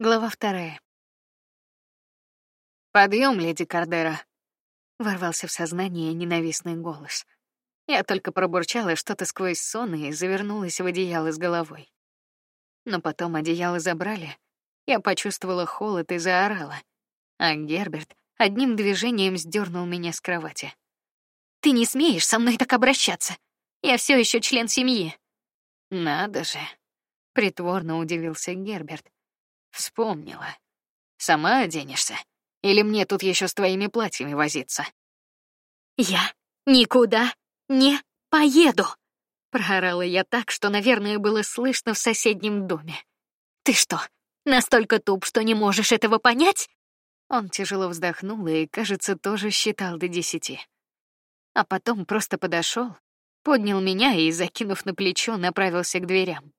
Глава вторая. Подъем, леди Кардера. Ворвался в сознание ненавистный голос. Я только пробурчала что-то сквозь сон и завернулась в одеяло с головой. Но потом одеяло забрали. Я почувствовала холод и заорала. А Герберт одним движением сдернул меня с кровати. Ты не смеешь со мной так обращаться. Я все еще член семьи. Надо же. Притворно удивился Герберт. Вспомнила. Сама оденешься? Или мне тут еще с твоими платьями возиться? Я никуда не поеду. Проорала я так, что, наверное, было слышно в соседнем доме. Ты что, настолько туп, что не можешь этого понять? Он тяжело вздохнул и, кажется, тоже считал до десяти. А потом просто подошел, поднял меня и, закинув на плечо, направился к дверям.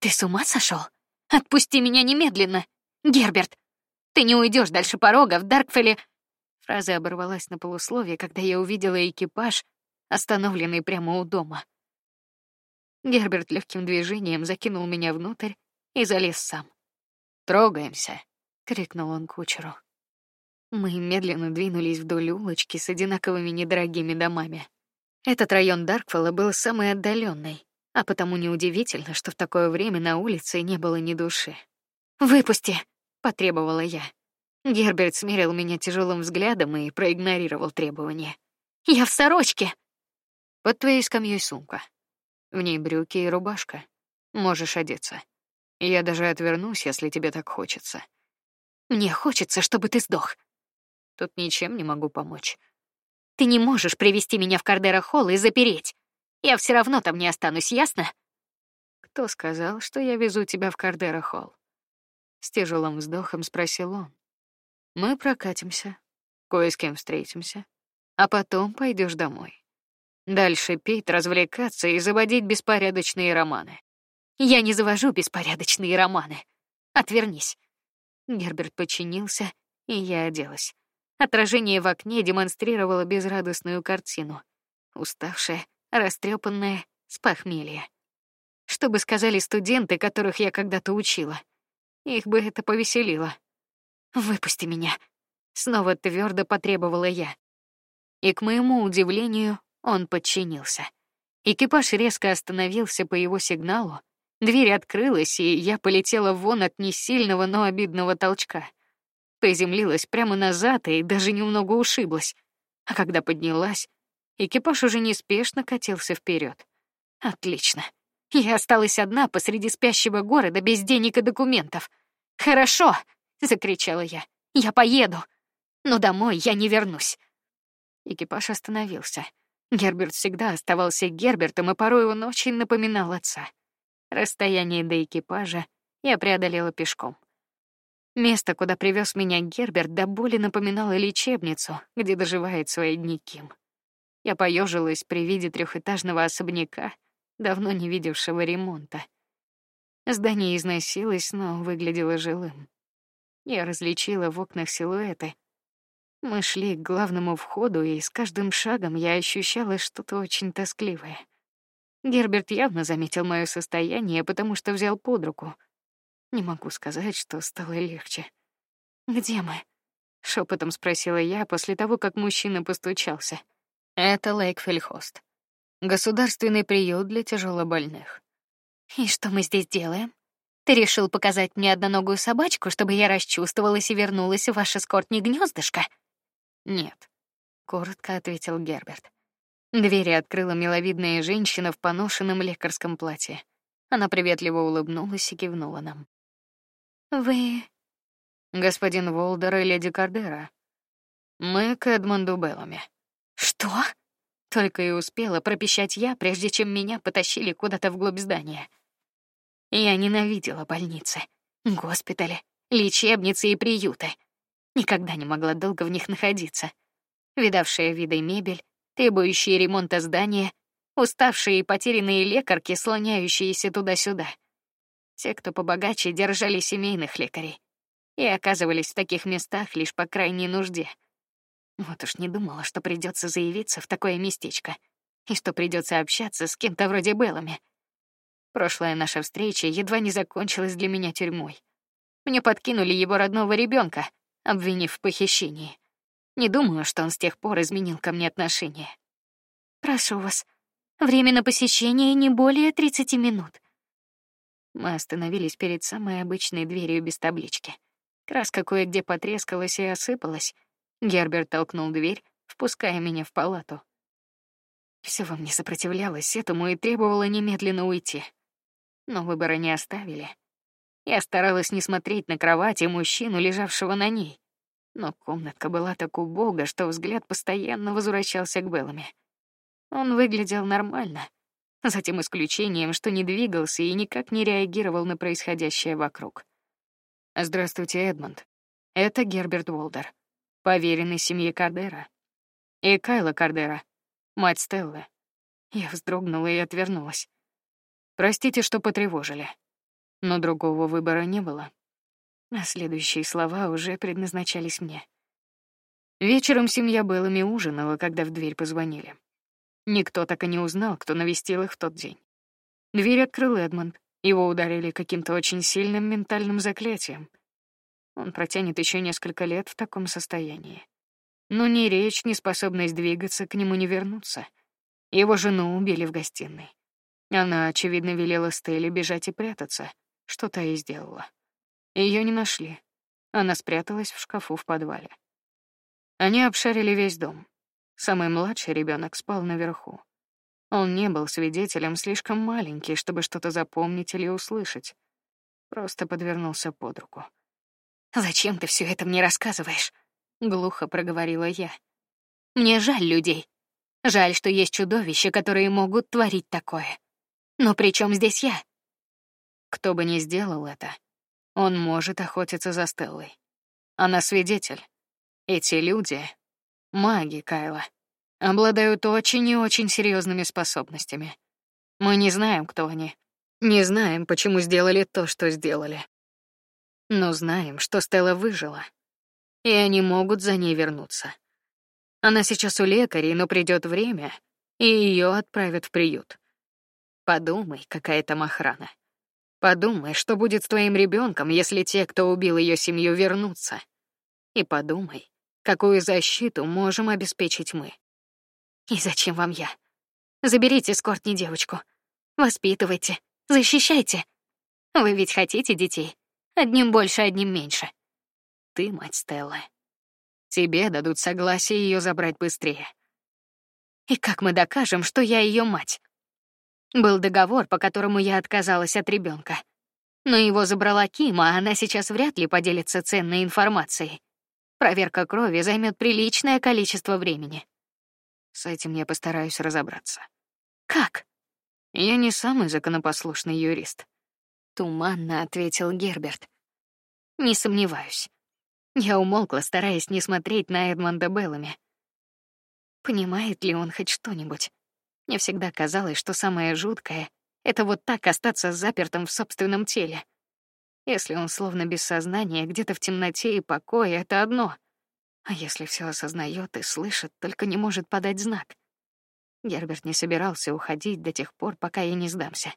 Ты с ума сошел? Отпусти меня немедленно, Герберт. Ты не уйдешь дальше порога в Даркфеле. Фраза оборвалась на полусловие, когда я увидела экипаж, остановленный прямо у дома. Герберт легким движением закинул меня внутрь и залез сам. Трогаемся, крикнул он кучеру. Мы медленно двинулись вдоль улочки с одинаковыми недорогими домами. Этот район Даркфелла был самый отдаленный, а потому неудивительно, что в такое время на улице не было ни души. Выпусти, потребовала я. Герберт смерил меня тяжелым взглядом и проигнорировал требование. Я в сорочке. Под твоей скамьей сумка. В ней брюки и рубашка. Можешь одеться. Я даже отвернусь, если тебе так хочется. Мне хочется, чтобы ты сдох. Тут ничем не могу помочь. Ты не можешь привести меня в Кардера Холл и запереть. Я все равно там не останусь, ясно? Кто сказал, что я везу тебя в Кардера Холл? С тяжелым вздохом спросил он. Мы прокатимся, кое с кем встретимся, а потом пойдешь домой. Дальше пить, развлекаться и заводить беспорядочные романы. Я не завожу беспорядочные романы. Отвернись. Герберт подчинился, и я оделась. Отражение в окне демонстрировало безрадостную картину. Уставшая, растрепанная, с похмелья. Что бы сказали студенты, которых я когда-то учила? Их бы это повеселило. Выпусти меня. Снова твердо потребовала я. И к моему удивлению, он подчинился. Экипаж резко остановился по его сигналу. Дверь открылась, и я полетела вон от несильного, но обидного толчка. Приземлилась прямо назад и даже немного ушиблась. А когда поднялась, Экипаж уже неспешно катился вперед. Отлично. Я осталась одна посреди спящего города без денег и документов. Хорошо, закричала я. Я поеду, но домой я не вернусь. Экипаж остановился. Герберт всегда оставался Гербертом, и порой он очень напоминал отца. Расстояние до экипажа я преодолела пешком. Место, куда привез меня Герберт, до боли напоминало лечебницу, где доживает свои дни Ким. Я поежилась при виде трехэтажного особняка, давно не видевшего ремонта. Здание износилось, но выглядело жилым. Я различила в окнах силуэты. Мы шли к главному входу, и с каждым шагом я ощущала что-то очень тоскливое. Герберт явно заметил мое состояние, потому что взял под руку. Не могу сказать, что стало легче. Где мы? Шепотом спросила я после того, как мужчина постучался. Это Лейкфельхост. Государственный приют для тяжелобольных. И что мы здесь делаем? Ты решил показать мне одноногую собачку, чтобы я расчувствовалась и вернулась в ваше скортни гнездышко? Нет, коротко ответил Герберт. Двери открыла миловидная женщина в поношенном лекарском платье. Она приветливо улыбнулась и кивнула нам. Вы господин Волдер и леди Кардера. Мы к Эдмонду Беллами. Что? Только и успела пропищать я, прежде чем меня потащили куда-то вглубь здания. Я ненавидела больницы, госпитали, лечебницы и приюты. Никогда не могла долго в них находиться. Видавшая виды мебель, требующие ремонта здания, уставшие и потерянные лекарки, слоняющиеся туда-сюда. Те, кто побогаче, держали семейных лекарей и оказывались в таких местах лишь по крайней нужде. Вот уж не думала, что придется заявиться в такое местечко и что придется общаться с кем-то вроде Беллами. Прошлая наша встреча едва не закончилась для меня тюрьмой. Мне подкинули его родного ребенка, обвинив в похищении. Не думаю, что он с тех пор изменил ко мне отношение. Прошу вас, время на посещение не более 30 минут. Мы остановились перед самой обычной дверью без таблички. Краска кое-где потрескалась и осыпалась. Герберт толкнул дверь, впуская меня в палату. Все во мне сопротивлялось этому и требовало немедленно уйти. Но выбора не оставили. Я старалась не смотреть на кровать и мужчину, лежавшего на ней. Но комнатка была так убога, что взгляд постоянно возвращался к Беллами. Он выглядел нормально, за тем исключением, что не двигался и никак не реагировал на происходящее вокруг. Здравствуйте, Эдмонд. Это Герберт Волдер, поверенный семье Кардера, и Кайла Кардера, мать Стеллы. Я вздрогнула и отвернулась. Простите, что потревожили, но другого выбора не было. А следующие слова уже предназначались мне. Вечером семья Беллами ужинала, когда в дверь позвонили. Никто так и не узнал, кто навестил их в тот день. Дверь открыл Эдмонд. Его ударили каким-то очень сильным ментальным заклятием. Он протянет еще несколько лет в таком состоянии. Но ни речь, ни способность двигаться к нему не вернутся. Его жену убили в гостиной. Она, очевидно, велела Стелле бежать и прятаться, что та и сделала. Ее не нашли. Она спряталась в шкафу в подвале. Они обшарили весь дом. Самый младший ребенок спал наверху. Он не был свидетелем, слишком маленький, чтобы что-то запомнить или услышать. Просто подвернулся под руку. Зачем ты все это мне рассказываешь? Глухо проговорила я. Мне жаль людей. Жаль, что есть чудовища, которые могут творить такое. Но при чем здесь я? Кто бы ни сделал это, он может охотиться за Стеллой. Она свидетель. Эти люди — маги Кайла. Обладают очень и очень серьезными способностями. Мы не знаем, кто они. Не знаем, почему сделали то, что сделали. Но знаем, что Стелла выжила. И они могут за ней вернуться. Она сейчас у лекарей, но придет время, и ее отправят в приют. Подумай, какая там охрана. Подумай, что будет с твоим ребенком, если те, кто убил ее семью, вернутся. И подумай, какую защиту можем обеспечить мы. И зачем вам я? Заберите с девочку, воспитывайте, защищайте. Вы ведь хотите детей, одним больше, одним меньше. Ты мать Стеллы. Тебе дадут согласие ее забрать быстрее. И как мы докажем, что я ее мать? Был договор, по которому я отказалась от ребенка, но его забрала Кима, а она сейчас вряд ли поделится ценной информацией. Проверка крови займет приличное количество времени. С этим я постараюсь разобраться. Как? Я не самый законопослушный юрист. Туманно ответил Герберт. Не сомневаюсь. Я умолкла, стараясь не смотреть на Эдмонда Беллами. Понимает ли он хоть что-нибудь? Мне всегда казалось, что самое жуткое — это вот так остаться запертым в собственном теле. Если он словно без сознания, где-то в темноте и покое, это одно. А если все осознает и слышит, только не может подать знак. Герберт не собирался уходить до тех пор, пока я не сдамся.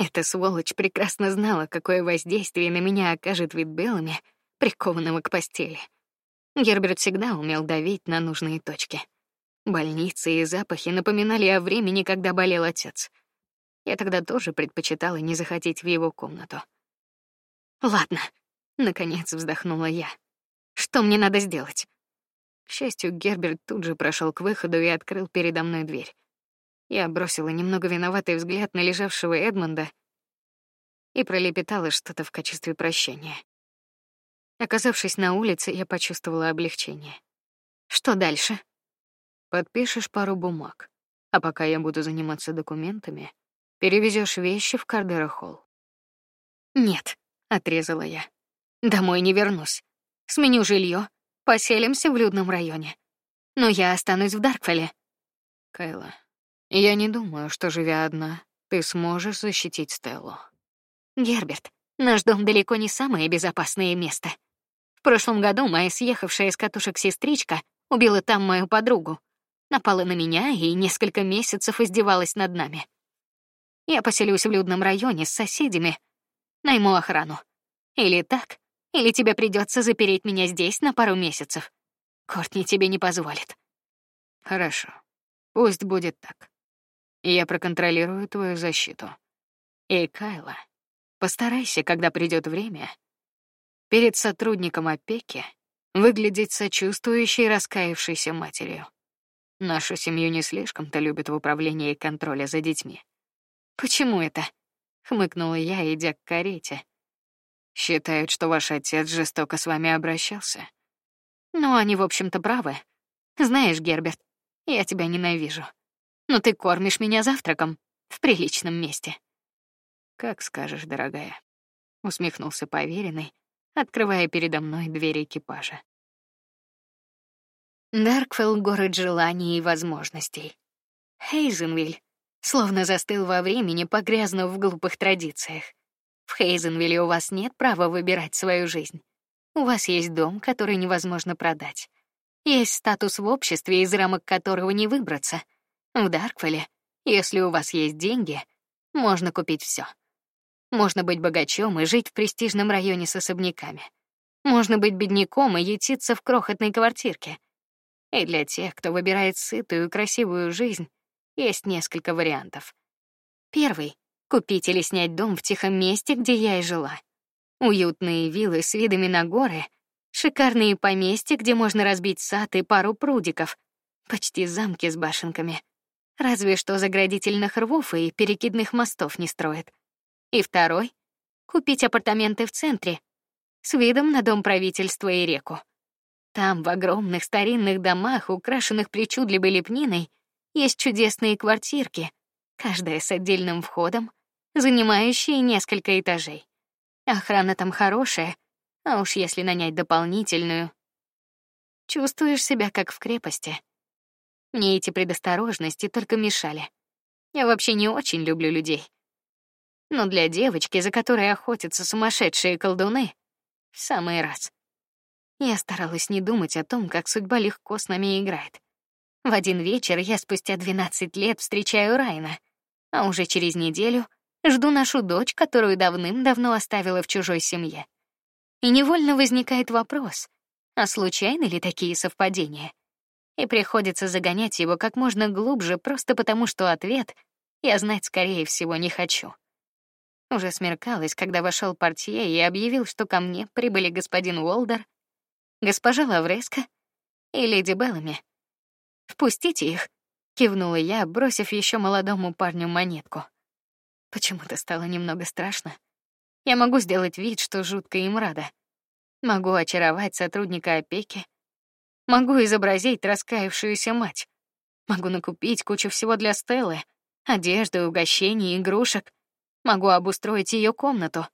Эта сволочь прекрасно знала, какое воздействие на меня окажет вид Беллами, прикованного к постели. Герберт всегда умел давить на нужные точки. Больницы и запахи напоминали о времени, когда болел отец. Я тогда тоже предпочитала не заходить в его комнату. Ладно, наконец вздохнула я. Что мне надо сделать? К счастью, Герберт тут же прошел к выходу и открыл передо мной дверь. Я бросила немного виноватый взгляд на лежавшего Эдмонда и пролепетала что-то в качестве прощения. Оказавшись на улице, я почувствовала облегчение. Что дальше? Подпишешь пару бумаг, а пока я буду заниматься документами, перевезешь вещи в Кардера-холл. Нет, отрезала я. Домой не вернусь. Сменю жилье, поселимся в людном районе. Но я останусь в Даркфеле. Кайла, я не думаю, что живя одна, ты сможешь защитить Стеллу. Герберт, наш дом далеко не самое безопасное место. В прошлом году моя съехавшая с катушек сестричка убила там мою подругу напала на меня и несколько месяцев издевалась над нами. Я поселюсь в людном районе с соседями, найму охрану. Или так, Или тебе придется запереть меня здесь на пару месяцев? Кортни тебе не позволит. Хорошо. Пусть будет так. Я проконтролирую твою защиту. И Кайла, постарайся, когда придет время, перед сотрудником опеки выглядеть сочувствующей, раскаявшейся матерью. Нашу семью не слишком-то любят в управлении и контроле за детьми. Почему это? хмыкнула я, идя к карете. Считают, что ваш отец жестоко с вами обращался. Ну, они, в общем-то, правы. Знаешь, Герберт, я тебя ненавижу. Но ты кормишь меня завтраком в приличном месте. Как скажешь, дорогая, усмехнулся поверенный, открывая передо мной дверь экипажа. Даркфелл — город желаний и возможностей. Хейзенвиль словно застыл во времени, погрязнув в глупых традициях. В Хейзенвилле у вас нет права выбирать свою жизнь. У вас есть дом, который невозможно продать. Есть статус в обществе, из рамок которого не выбраться. В Даркфелле, если у вас есть деньги, можно купить все. Можно быть богачом и жить в престижном районе с особняками. Можно быть бедняком и ютиться в крохотной квартирке. И для тех, кто выбирает сытую и красивую жизнь, есть несколько вариантов. Первый — купить или снять дом в тихом месте, где я и жила. Уютные виллы с видами на горы, шикарные поместья, где можно разбить сад и пару прудиков, почти замки с башенками. Разве что заградительных рвов и перекидных мостов не строят. И второй — купить апартаменты в центре с видом на дом правительства и реку. Там, в огромных старинных домах, украшенных причудливой лепниной, есть чудесные квартирки, каждая с отдельным входом, занимающие несколько этажей. Охрана там хорошая, а уж если нанять дополнительную, чувствуешь себя как в крепости. Мне эти предосторожности только мешали. Я вообще не очень люблю людей но для девочки, за которой охотятся сумасшедшие колдуны, в самый раз. Я старалась не думать о том, как судьба легко с нами играет. В один вечер я спустя 12 лет встречаю Райна, а уже через неделю жду нашу дочь, которую давным-давно оставила в чужой семье. И невольно возникает вопрос: а случайны ли такие совпадения? И приходится загонять его как можно глубже, просто потому что ответ я знать скорее всего не хочу. Уже смеркалось, когда вошел портье и объявил, что ко мне прибыли господин Уолдер, госпожа Лавреска и леди Беллами. Впустите их, кивнула я, бросив еще молодому парню монетку. Почему-то стало немного страшно. Я могу сделать вид, что жутко им рада. Могу очаровать сотрудника опеки. Могу изобразить раскаявшуюся мать. Могу накупить кучу всего для Стеллы: одежды, угощений, игрушек. Могу обустроить ее комнату,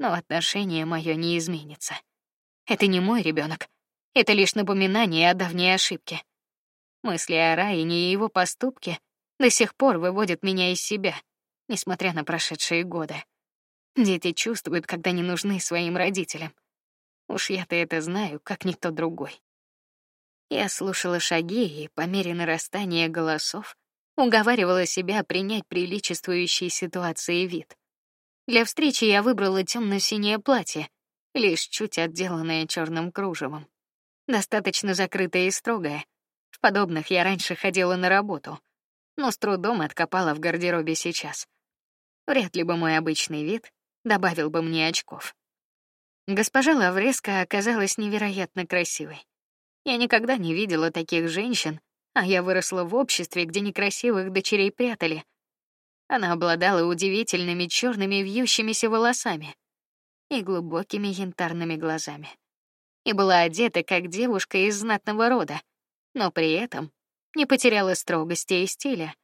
но отношение мое не изменится. Это не мой ребенок. Это лишь напоминание о давней ошибке. Мысли о Райане и его поступке до сих пор выводят меня из себя, несмотря на прошедшие годы. Дети чувствуют, когда не нужны своим родителям. Уж я-то это знаю, как никто другой. Я слушала шаги и по мере нарастания голосов уговаривала себя принять приличествующей ситуации вид. Для встречи я выбрала темно-синее платье, лишь чуть отделанное черным кружевом, достаточно закрытое и строгое. В подобных я раньше ходила на работу, но с трудом откопала в гардеробе сейчас. Вряд ли бы мой обычный вид добавил бы мне очков. Госпожа Лавреска оказалась невероятно красивой. Я никогда не видела таких женщин, а я выросла в обществе, где некрасивых дочерей прятали. Она обладала удивительными черными вьющимися волосами и глубокими янтарными глазами. И была одета как девушка из знатного рода, но при этом не потеряла строгости и стиля.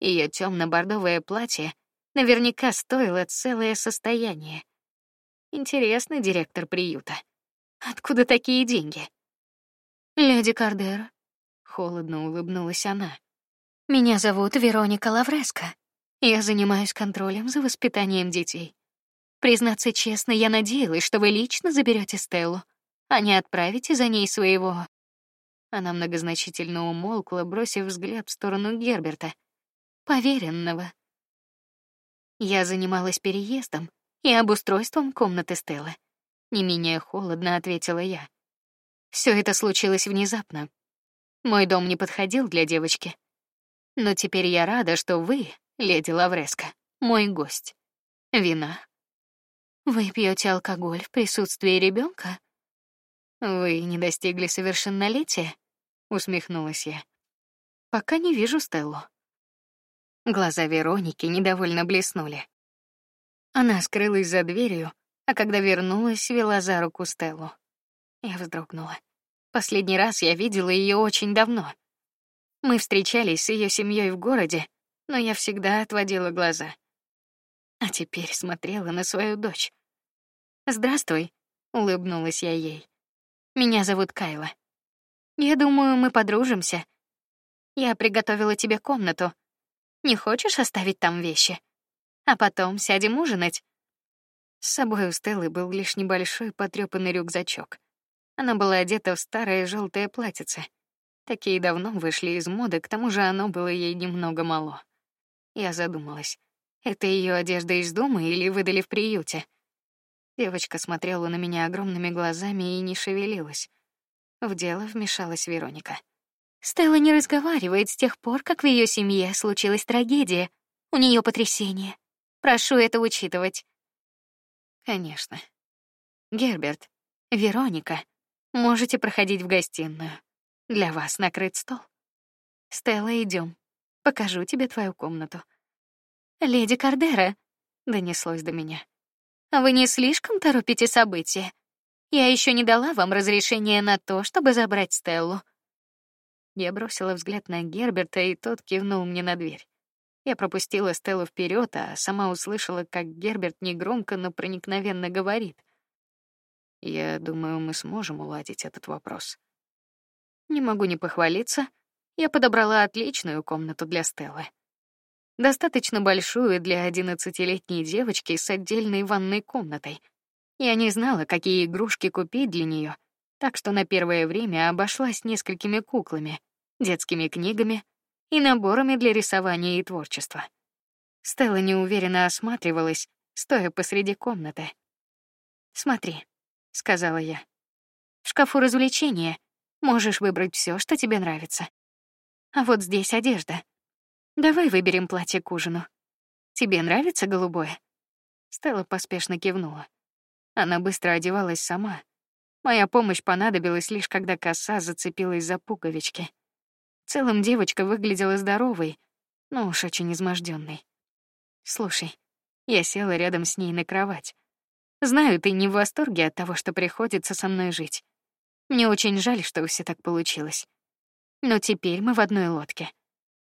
Ее темно-бордовое платье наверняка стоило целое состояние. Интересный директор приюта. Откуда такие деньги? Леди Кардера, холодно улыбнулась она. Меня зовут Вероника Лавреско. Я занимаюсь контролем за воспитанием детей. Признаться честно, я надеялась, что вы лично заберете Стеллу, а не отправите за ней своего. Она многозначительно умолкла, бросив взгляд в сторону Герберта, поверенного. Я занималась переездом и обустройством комнаты Стеллы. Не менее холодно ответила я. Все это случилось внезапно. Мой дом не подходил для девочки. Но теперь я рада, что вы, леди Лавреска, мой гость. Вина. Вы пьете алкоголь в присутствии ребенка? Вы не достигли совершеннолетия? Усмехнулась я. Пока не вижу Стеллу. Глаза Вероники недовольно блеснули. Она скрылась за дверью, а когда вернулась, вела за руку Стеллу. Я вздрогнула. Последний раз я видела ее очень давно. Мы встречались с ее семьей в городе, но я всегда отводила глаза. А теперь смотрела на свою дочь. Здравствуй, улыбнулась я ей. Меня зовут Кайла. Я думаю, мы подружимся. Я приготовила тебе комнату. Не хочешь оставить там вещи? А потом сядем ужинать. С собой у Стеллы был лишь небольшой потрепанный рюкзачок. Она была одета в старое желтое платьице. Такие давно вышли из моды, к тому же оно было ей немного мало. Я задумалась, это ее одежда из дома или выдали в приюте? Девочка смотрела на меня огромными глазами и не шевелилась. В дело вмешалась Вероника. Стелла не разговаривает с тех пор, как в ее семье случилась трагедия. У нее потрясение. Прошу это учитывать. Конечно. Герберт, Вероника, можете проходить в гостиную. Для вас накрыт стол. Стелла, идем. Покажу тебе твою комнату. Леди Кардера, донеслось до меня. А вы не слишком торопите события? Я еще не дала вам разрешения на то, чтобы забрать Стеллу. Я бросила взгляд на Герберта, и тот кивнул мне на дверь. Я пропустила Стеллу вперед, а сама услышала, как Герберт негромко, но проникновенно говорит: "Я думаю, мы сможем уладить этот вопрос". Не могу не похвалиться, я подобрала отличную комнату для Стеллы достаточно большую для одиннадцатилетней девочки с отдельной ванной комнатой. Я не знала, какие игрушки купить для нее, так что на первое время обошлась несколькими куклами, детскими книгами и наборами для рисования и творчества. Стелла неуверенно осматривалась, стоя посреди комнаты. "Смотри", сказала я. "В шкафу развлечения можешь выбрать все, что тебе нравится. А вот здесь одежда. Давай выберем платье к ужину. Тебе нравится голубое? Стелла поспешно кивнула. Она быстро одевалась сама. Моя помощь понадобилась лишь когда коса зацепилась за пуговички. В целом девочка выглядела здоровой, но уж очень изможденной. Слушай, я села рядом с ней на кровать. Знаю, ты не в восторге от того, что приходится со мной жить. Мне очень жаль, что все так получилось. Но теперь мы в одной лодке.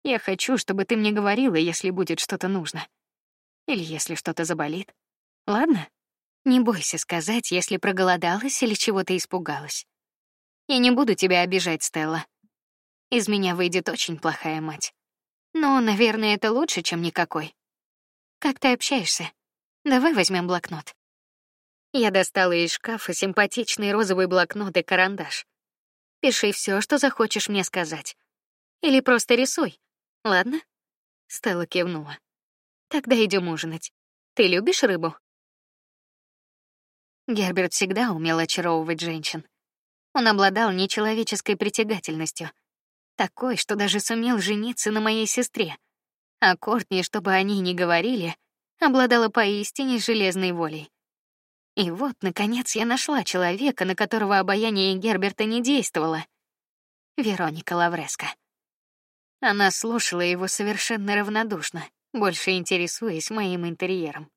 Я хочу, чтобы ты мне говорила, если будет что-то нужно. Или если что-то заболит. Ладно? Не бойся сказать, если проголодалась или чего-то испугалась. Я не буду тебя обижать, Стелла. Из меня выйдет очень плохая мать. Но, наверное, это лучше, чем никакой. Как ты общаешься? Давай возьмем блокнот. Я достала из шкафа симпатичный розовый блокнот и карандаш. Пиши все, что захочешь мне сказать. Или просто рисуй. Ладно? Стелла кивнула. Тогда идем ужинать. Ты любишь рыбу? Герберт всегда умел очаровывать женщин. Он обладал нечеловеческой притягательностью, такой, что даже сумел жениться на моей сестре. А Кортни, чтобы они не говорили, обладала поистине железной волей. И вот, наконец, я нашла человека, на которого обаяние Герберта не действовало. Вероника Лавреска. Она слушала его совершенно равнодушно, больше интересуясь моим интерьером.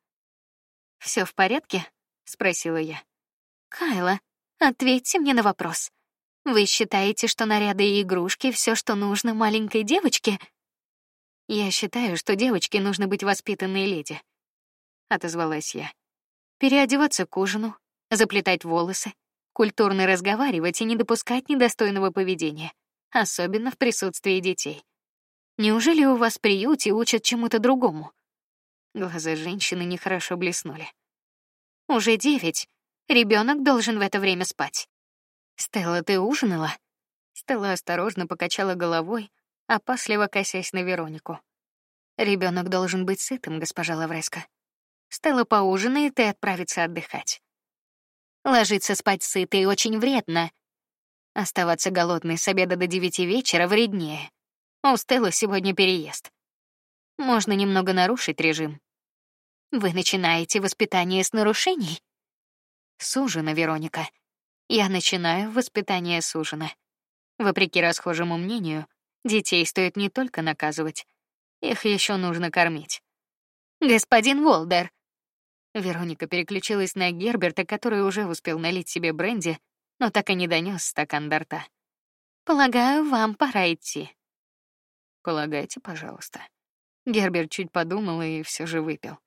Все в порядке? спросила я. Кайла, ответьте мне на вопрос. Вы считаете, что наряды и игрушки все, что нужно маленькой девочке? Я считаю, что девочке нужно быть воспитанной леди, отозвалась я. Переодеваться к ужину, заплетать волосы, культурно разговаривать и не допускать недостойного поведения, особенно в присутствии детей. Неужели у вас в приюте учат чему-то другому? Глаза женщины нехорошо блеснули. Уже девять. Ребенок должен в это время спать. Стелла, ты ужинала? Стелла осторожно покачала головой, опасливо косясь на Веронику. Ребенок должен быть сытым, госпожа Лавреска. Стелла поужинает и отправится отдыхать. Ложиться спать сытой очень вредно. Оставаться голодной с обеда до девяти вечера вреднее. У Стеллы сегодня переезд. Можно немного нарушить режим. Вы начинаете воспитание с нарушений? Сужена Вероника. Я начинаю воспитание сужена. Вопреки расхожему мнению, детей стоит не только наказывать, их еще нужно кормить. Господин Волдер. Вероника переключилась на Герберта, который уже успел налить себе бренди, но так и не донес стакан до рта. Полагаю, вам пора идти. Полагайте, пожалуйста. Герберт чуть подумал и все же выпил.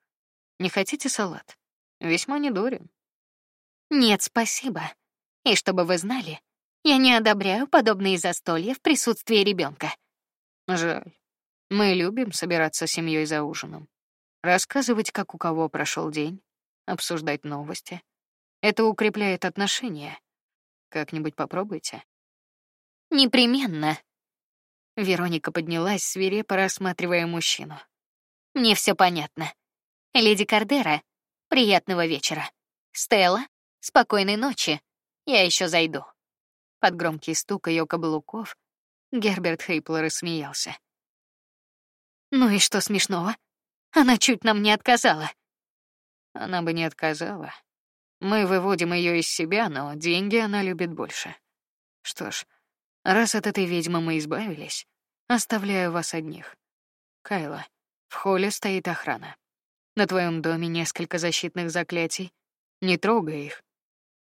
Не хотите салат? Весьма недурен. Нет, спасибо. И чтобы вы знали, я не одобряю подобные застолья в присутствии ребенка. Жаль. Мы любим собираться с семьей за ужином, рассказывать, как у кого прошел день, обсуждать новости. Это укрепляет отношения. Как-нибудь попробуйте. Непременно. Вероника поднялась, свирепо рассматривая мужчину. Мне все понятно. Леди Кардера, приятного вечера. Стелла, спокойной ночи. Я еще зайду. Под громкий стук ее каблуков Герберт Хейпл рассмеялся. Ну и что смешного? Она чуть нам не отказала. Она бы не отказала. Мы выводим ее из себя, но деньги она любит больше. Что ж, раз от этой ведьмы мы избавились, оставляю вас одних. Кайла, в холле стоит охрана. На твоем доме несколько защитных заклятий. Не трогай их.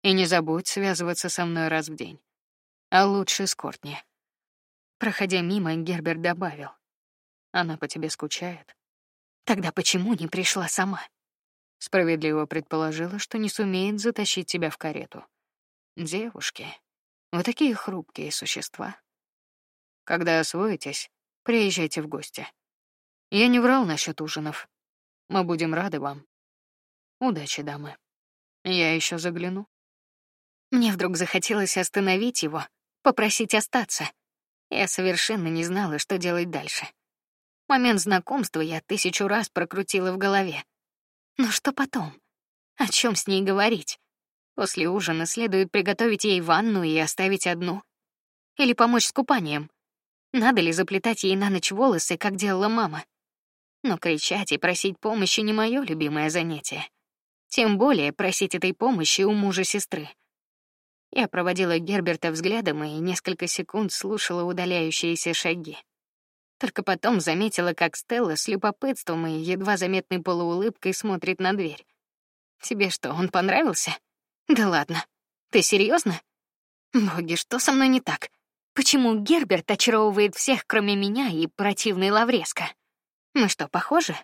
И не забудь связываться со мной раз в день. А лучше с Кортни. Проходя мимо, Герберт добавил: "Она по тебе скучает. Тогда почему не пришла сама?" Справедливо предположила, что не сумеет затащить тебя в карету. Девушки, вы такие хрупкие существа. Когда освоитесь, приезжайте в гости. Я не врал насчет ужинов. Мы будем рады вам. Удачи, дамы. Я еще загляну. Мне вдруг захотелось остановить его, попросить остаться. Я совершенно не знала, что делать дальше. Момент знакомства я тысячу раз прокрутила в голове. Но что потом? О чем с ней говорить? После ужина следует приготовить ей ванну и оставить одну. Или помочь с купанием. Надо ли заплетать ей на ночь волосы, как делала мама? Но кричать и просить помощи не мое любимое занятие. Тем более просить этой помощи у мужа сестры. Я проводила Герберта взглядом и несколько секунд слушала удаляющиеся шаги. Только потом заметила, как Стелла с любопытством и едва заметной полуулыбкой смотрит на дверь. Тебе что, он понравился? Да ладно. Ты серьезно? Боги, что со мной не так? Почему Герберт очаровывает всех, кроме меня и противной Лавреска? Мы что, похожи?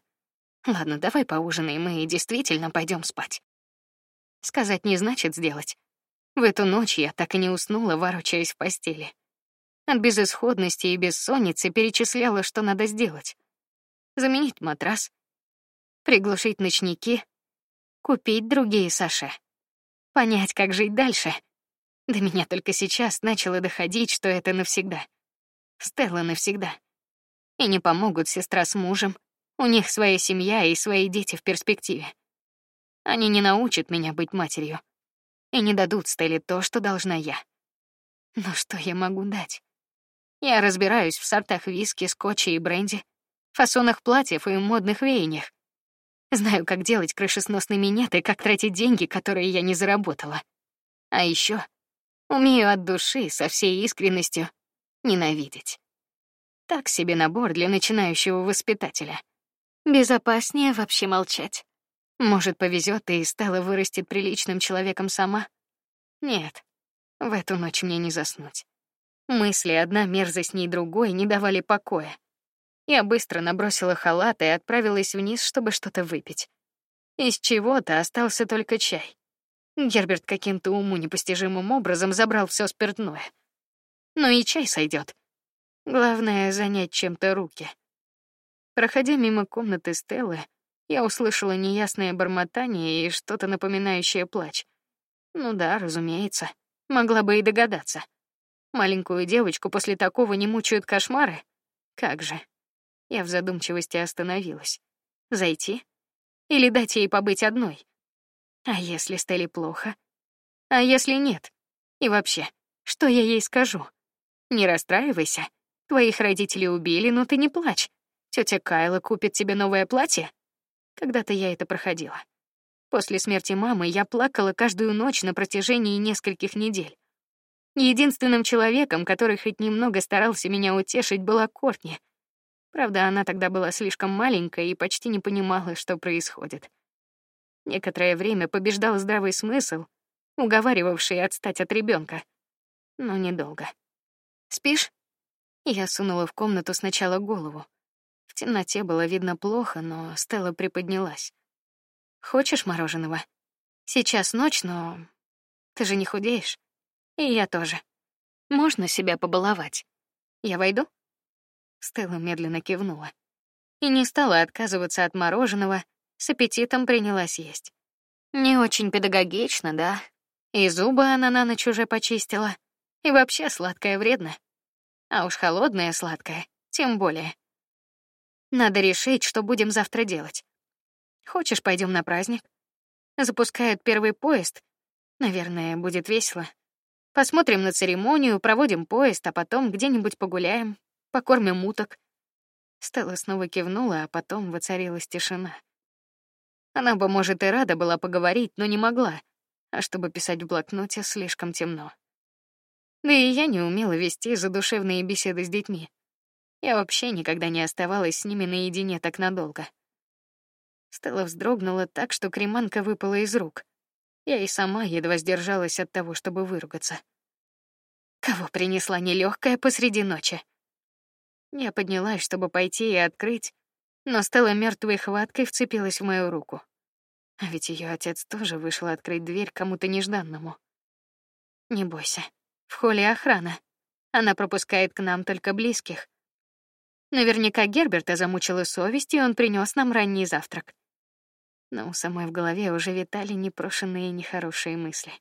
Ладно, давай поужинаем и действительно пойдем спать. Сказать не значит сделать. В эту ночь я так и не уснула, ворочаясь в постели. От безысходности и бессонницы перечисляла, что надо сделать: заменить матрас, приглушить ночники, купить другие саше, понять, как жить дальше. До меня только сейчас начало доходить, что это навсегда. Стелла навсегда и не помогут сестра с мужем. У них своя семья и свои дети в перспективе. Они не научат меня быть матерью и не дадут Стелле то, что должна я. Но что я могу дать? Я разбираюсь в сортах виски, скотча и бренди, фасонах платьев и модных веяниях. Знаю, как делать крышесносный минет и как тратить деньги, которые я не заработала. А еще умею от души со всей искренностью ненавидеть. Так себе набор для начинающего воспитателя. Безопаснее вообще молчать. Может, повезет и стала вырастет приличным человеком сама. Нет, в эту ночь мне не заснуть. Мысли одна мерзость другой не давали покоя. Я быстро набросила халат и отправилась вниз, чтобы что-то выпить. Из чего-то остался только чай. Герберт каким-то уму непостижимым образом забрал все спиртное. Но и чай сойдет. Главное занять чем-то руки. Проходя мимо комнаты Стеллы, я услышала неясное бормотание и что-то напоминающее плач. Ну да, разумеется, могла бы и догадаться. Маленькую девочку после такого не мучают кошмары? Как же? Я в задумчивости остановилась. Зайти или дать ей побыть одной? А если Стелле плохо? А если нет? И вообще, что я ей скажу? Не расстраивайся. Твоих родителей убили, но ты не плачь. Тетя Кайла купит тебе новое платье. Когда-то я это проходила. После смерти мамы я плакала каждую ночь на протяжении нескольких недель. Единственным человеком, который хоть немного старался меня утешить, была Кортни. Правда, она тогда была слишком маленькая и почти не понимала, что происходит. Некоторое время побеждал здравый смысл, уговаривавший отстать от ребенка, но недолго. Спишь? Я сунула в комнату сначала голову. В темноте было видно плохо, но Стелла приподнялась. Хочешь мороженого? Сейчас ночь, но ты же не худеешь. И я тоже. Можно себя побаловать. Я войду? Стелла медленно кивнула и не стала отказываться от мороженого, с аппетитом принялась есть. Не очень педагогично, да? И зубы она на ночь уже почистила, и вообще сладкое вредно. А уж холодное сладкое, тем более. Надо решить, что будем завтра делать. Хочешь, пойдем на праздник? Запускают первый поезд. Наверное, будет весело. Посмотрим на церемонию, проводим поезд, а потом где-нибудь погуляем, покормим уток. Стелла снова кивнула, а потом воцарилась тишина. Она бы, может, и рада была поговорить, но не могла, а чтобы писать в блокноте, слишком темно. Да и я не умела вести задушевные беседы с детьми. Я вообще никогда не оставалась с ними наедине так надолго. Стелла вздрогнула так, что креманка выпала из рук. Я и сама едва сдержалась от того, чтобы выругаться. Кого принесла нелегкая посреди ночи? Я поднялась, чтобы пойти и открыть, но Стелла мертвой хваткой вцепилась в мою руку. А ведь ее отец тоже вышел открыть дверь кому-то нежданному. Не бойся, в холле охрана. Она пропускает к нам только близких. Наверняка Герберта замучила совесть, и он принес нам ранний завтрак но у самой в голове уже витали непрошенные нехорошие мысли.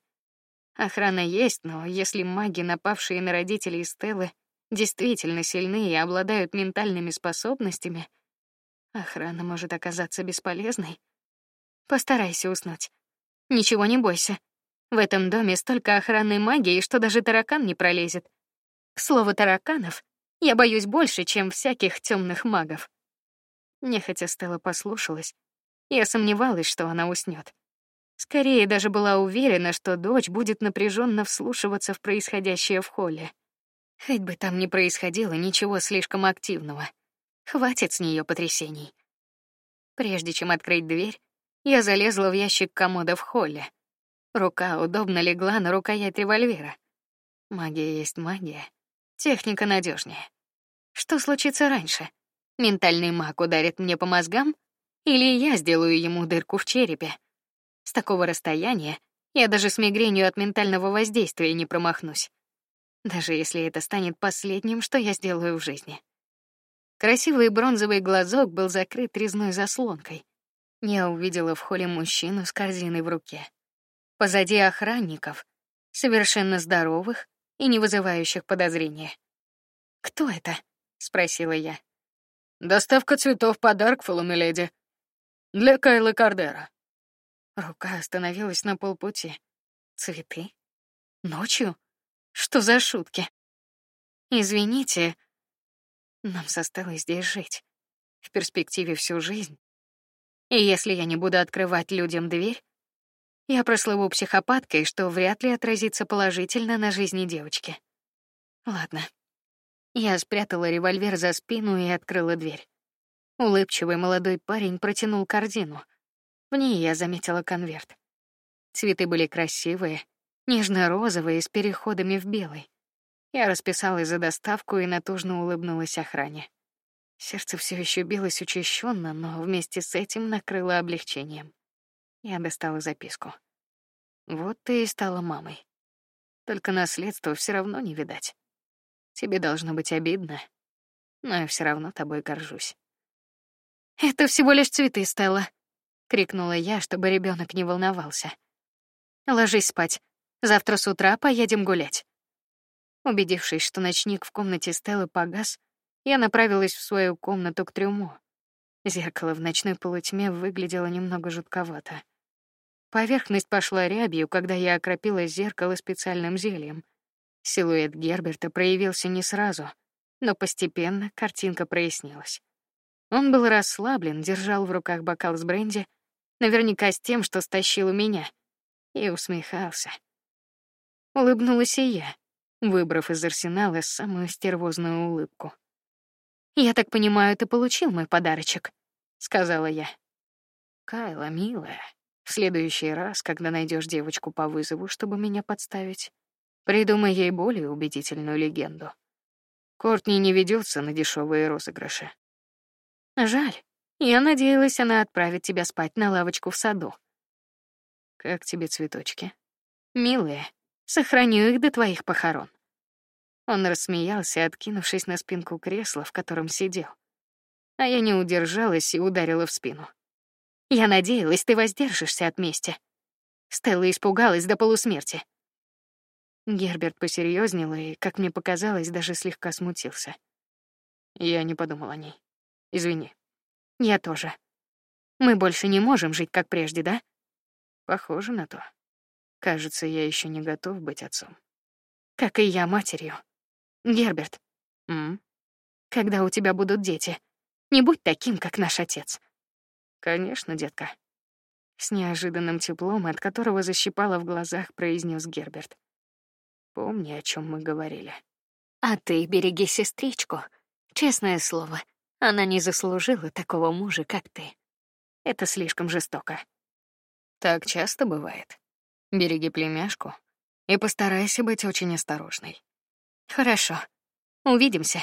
Охрана есть, но если маги, напавшие на родителей Стеллы, действительно сильны и обладают ментальными способностями, охрана может оказаться бесполезной. Постарайся уснуть. Ничего не бойся. В этом доме столько охранной магии, что даже таракан не пролезет. К слову тараканов, я боюсь больше, чем всяких темных магов. Нехотя Стелла послушалась, я сомневалась, что она уснет. Скорее даже была уверена, что дочь будет напряженно вслушиваться в происходящее в холле. Хоть бы там не происходило ничего слишком активного. Хватит с нее потрясений. Прежде чем открыть дверь, я залезла в ящик комода в холле. Рука удобно легла на рукоять револьвера. Магия есть магия. Техника надежнее. Что случится раньше? Ментальный маг ударит мне по мозгам, или я сделаю ему дырку в черепе. С такого расстояния я даже с мигренью от ментального воздействия не промахнусь. Даже если это станет последним, что я сделаю в жизни. Красивый бронзовый глазок был закрыт резной заслонкой. Я увидела в холле мужчину с корзиной в руке. Позади охранников, совершенно здоровых и не вызывающих подозрения. Кто это? спросила я. Доставка цветов подарок, Фоломеледи, для Кайлы Кардера. Рука остановилась на полпути. Цветы? Ночью? Что за шутки? Извините, нам осталось здесь жить. В перспективе всю жизнь. И если я не буду открывать людям дверь, я прослыву психопаткой, что вряд ли отразится положительно на жизни девочки. Ладно. Я спрятала револьвер за спину и открыла дверь. Улыбчивый молодой парень протянул корзину. В ней я заметила конверт. Цветы были красивые, нежно-розовые с переходами в белый. Я расписалась за доставку и натужно улыбнулась охране. Сердце все еще билось учащенно, но вместе с этим накрыло облегчением. Я достала записку. Вот ты и стала мамой. Только наследство все равно не видать. Тебе должно быть обидно, но я все равно тобой горжусь. Это всего лишь цветы, Стелла, крикнула я, чтобы ребенок не волновался. Ложись спать. Завтра с утра поедем гулять. Убедившись, что ночник в комнате Стеллы погас, я направилась в свою комнату к трюму. Зеркало в ночной полутьме выглядело немного жутковато. Поверхность пошла рябью, когда я окропила зеркало специальным зельем. Силуэт Герберта проявился не сразу, но постепенно картинка прояснилась. Он был расслаблен, держал в руках бокал с бренди, наверняка с тем, что стащил у меня, и усмехался. Улыбнулась и я, выбрав из арсенала самую стервозную улыбку. Я так понимаю, ты получил мой подарочек, сказала я. Кайла, милая, в следующий раз, когда найдешь девочку по вызову, чтобы меня подставить, придумай ей более убедительную легенду. Кортни не ведется на дешевые розыгрыши. Жаль. Я надеялась, она отправит тебя спать на лавочку в саду. Как тебе цветочки? Милые, сохраню их до твоих похорон. Он рассмеялся, откинувшись на спинку кресла, в котором сидел. А я не удержалась и ударила в спину. Я надеялась, ты воздержишься от мести. Стелла испугалась до полусмерти. Герберт посерьезнел и, как мне показалось, даже слегка смутился. Я не подумал о ней. Извини. Я тоже. Мы больше не можем жить как прежде, да? Похоже на то. Кажется, я еще не готов быть отцом. Как и я матерью. Герберт. М? Когда у тебя будут дети, не будь таким, как наш отец. Конечно, детка. С неожиданным теплом, от которого защипало в глазах, произнес Герберт. Помни, о чем мы говорили. А ты береги сестричку. Честное слово, она не заслужила такого мужа, как ты. Это слишком жестоко. Так часто бывает. Береги племяшку и постарайся быть очень осторожной. Хорошо. Увидимся.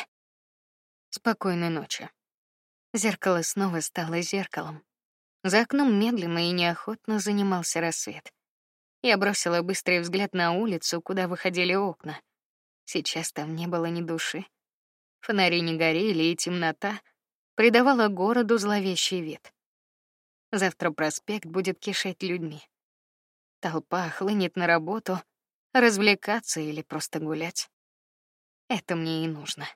Спокойной ночи. Зеркало снова стало зеркалом. За окном медленно и неохотно занимался рассвет. Я бросила быстрый взгляд на улицу, куда выходили окна. Сейчас там не было ни души. Фонари не горели, и темнота придавала городу зловещий вид. Завтра проспект будет кишеть людьми. Толпа хлынет на работу, развлекаться или просто гулять. Это мне и нужно.